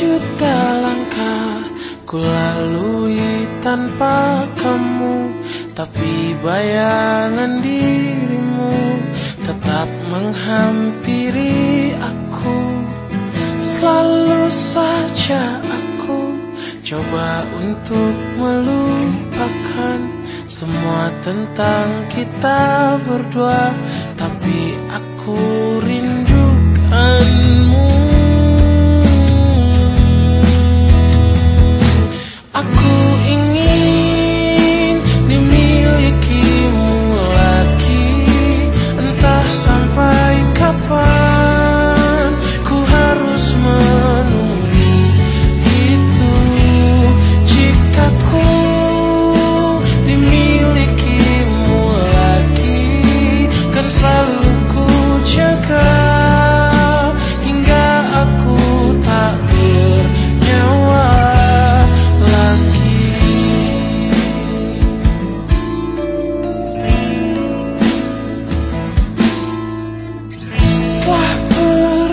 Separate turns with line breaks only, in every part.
juta langkah ku lalui tanpa kamu. Tapi bayangan dirimu tetap menghampiri aku. Selalu saja aku coba untuk melupakan Semua tentang kita berdua. Tapi aku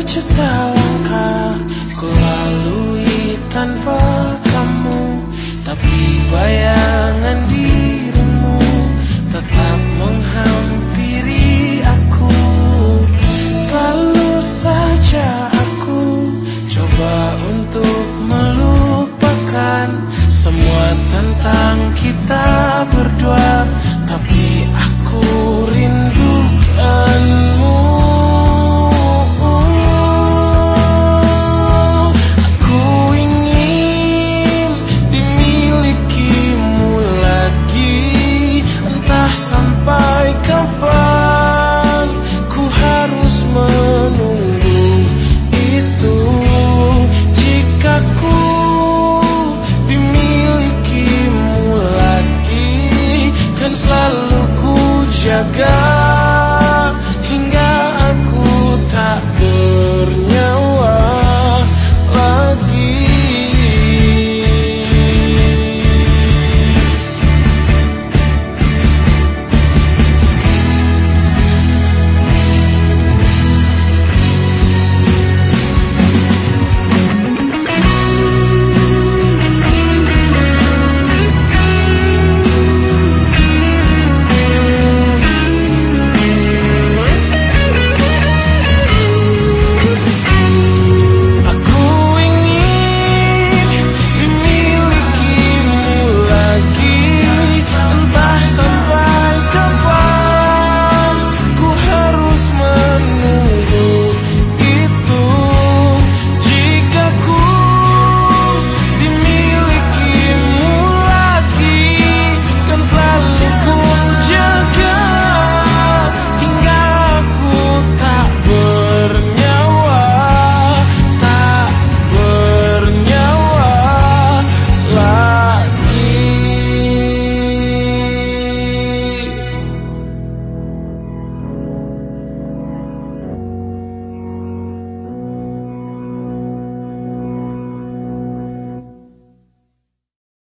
berjuta langkah ku lalui tanpa kamu? Tapi bayangan dirimu tetap menghampiri aku. Selalu saja aku coba untuk melupakan Semua tentang kita berdua. Tapi God.